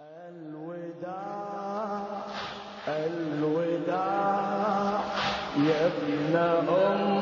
الوداع الوداع يا ابن امي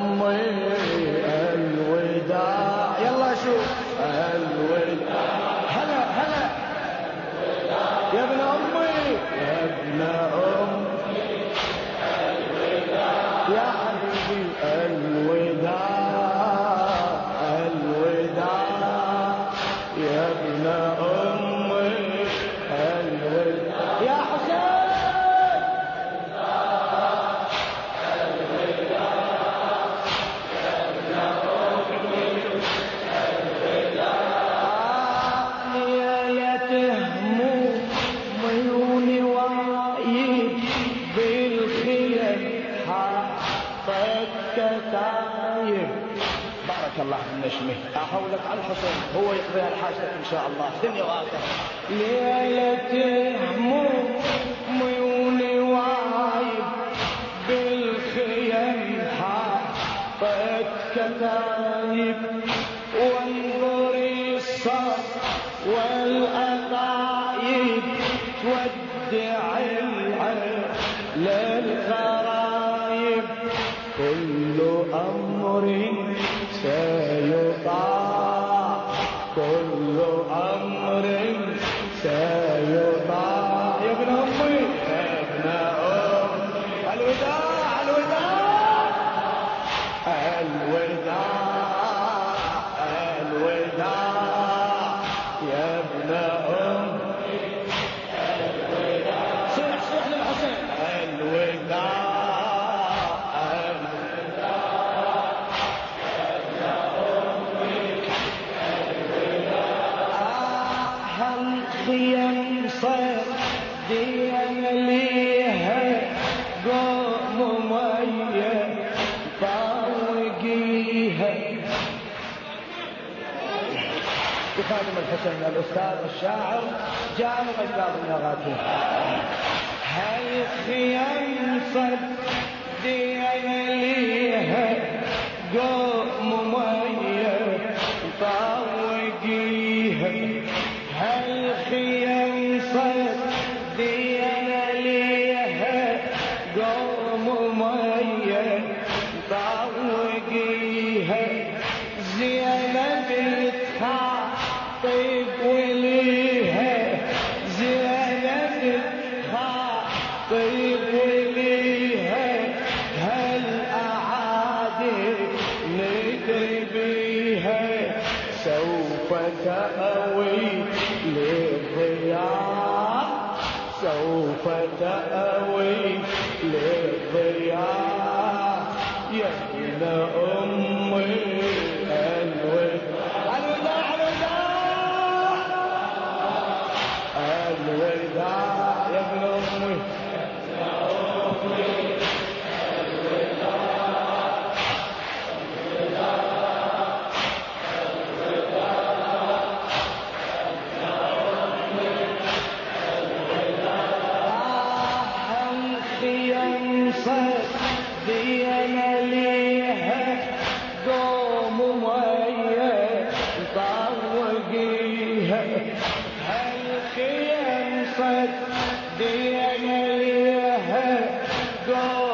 حاطت كتايب بارك الله في النشمة أحولك على الحسين هو يقضيها الحاجة إن شاء الله. دنيا وآخرة. ليلة هموم عيوني وايد بالخيل حاطت كتايب وانظري الصف والأطايب تودع أمر سيطاع كل أمر سيطاع بخادم الحسين الأستاذ الشاعر جعل أجلاد النغاتين هل خيم صد بيها سوف تأوي للضياء سوف تأوي للضياء يا ابن أمي. خيم صد دينا ليها قوم مية طوقيها هل خيم صد دينا ليها قوم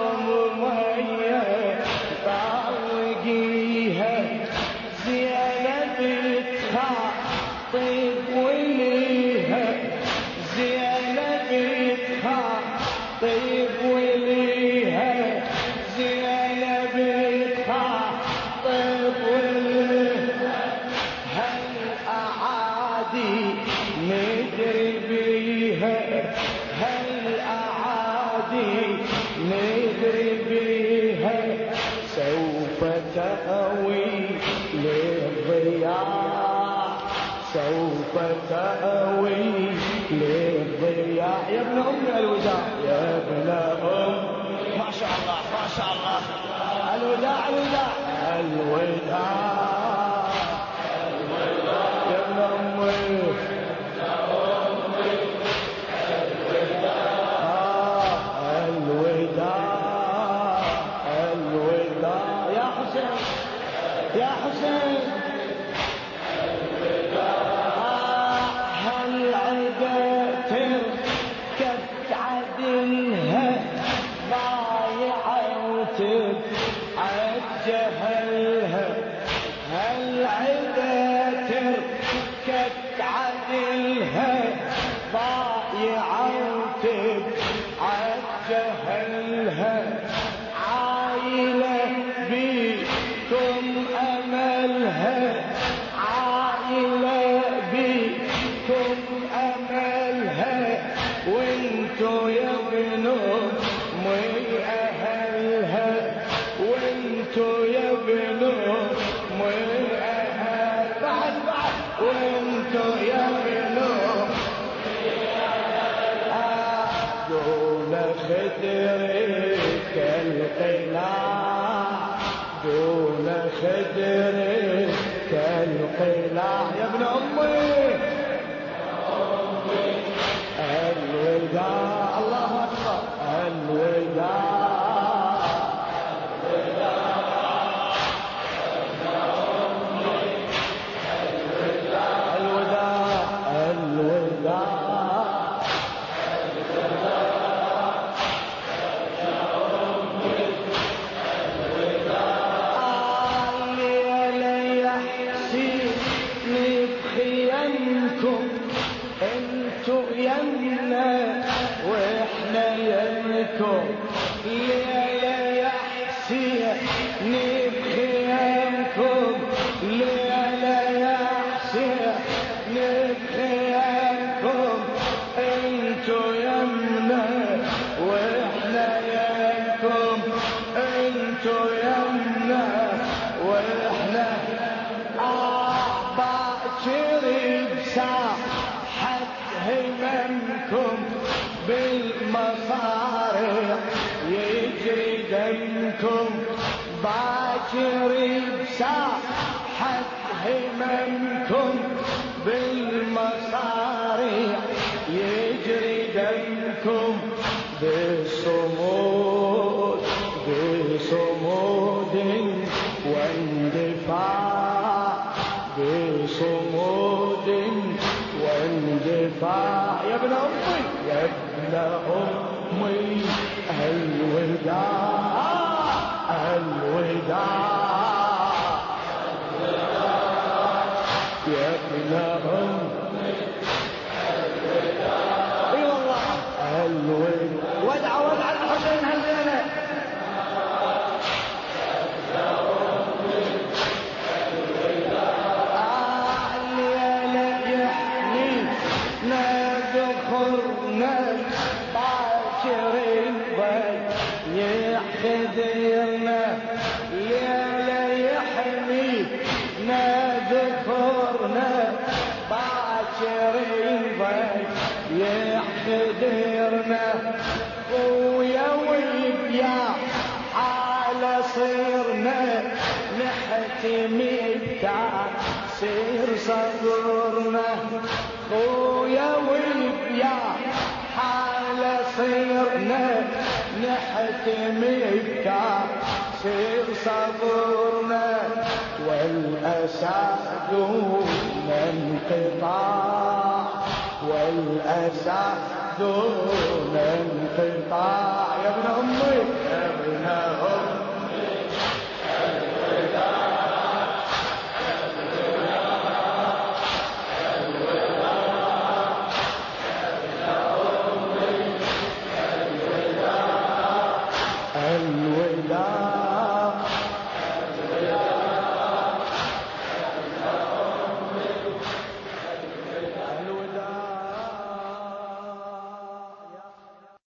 سوف تأوي للضياع يا ابن أم الوداع. يا ابن أم. ما شاء الله ما شاء الله. الوداع الوداع. الوداع. عليها ضايعة وتبعد جهلها عايلة بيكم أملها عايلة بيكم أملها وانتو يا بنور خدرك القناع دون خدرك القناع يا ابن أمي الوداع هممكم بالمصارع يجري دمكم باكر بساحة هممكم بالمصارع يجري دمكم بصمود بصمود واندفاع الوداع الوداع. سير صبرنا خويا ويا حال صيرنا نحتمي سير صبرنا والأسى دون انقطاع والأسى دون انقطاع. يا ابن أمي. يا ابن أمي.